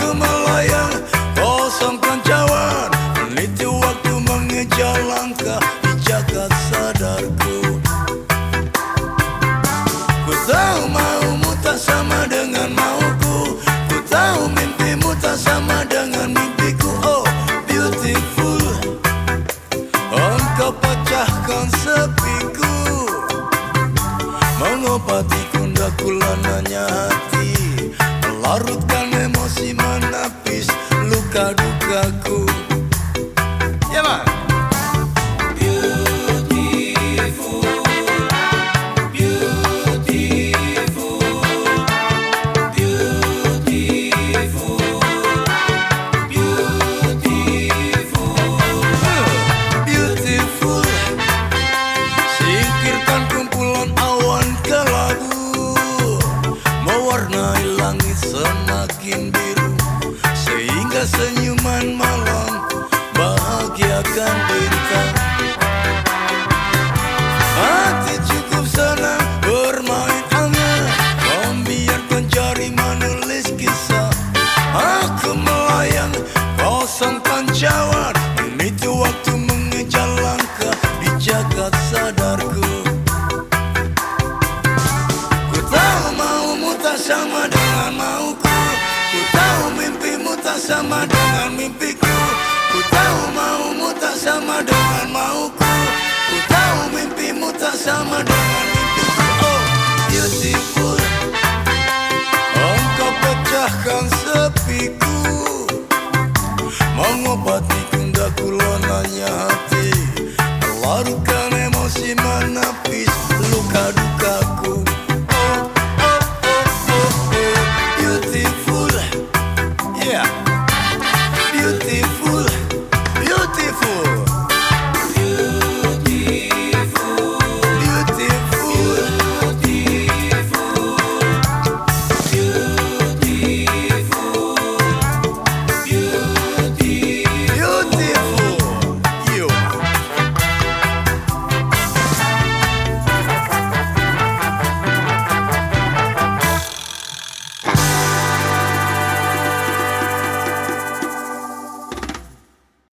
Aku melayang kosongkan cawan Meniti waktu mengejar langkah di jagat sadarku. Ku tahu maumu tak sama dengan mauku. Ku tahu mimpimu tak sama dengan mimpiku. Oh beautiful. Engkau pecahkan sepiku. Mengobati kundaku lananya hati. Melarutkan luka dukaku Ya man Senyuman malam Bahagiakan bintang Hati cukup senang bermain angan Membiarkan jari menulis kisah. Aku melayang kosongkan cawan Meniti waktu mengejar langkah di jagat sadarku. Ku tahu maumu tak sama dengan mauku sama dengan mimpiku. Ku tahu maumu tak sama dengan mauku. Ku tahu mimpimu tak sama dengan mimpiku. Oh beautiful Engkau pecahkan sepiku. Mengobati kundaku lonanya hati. Melarutkan emosi menapis des fous.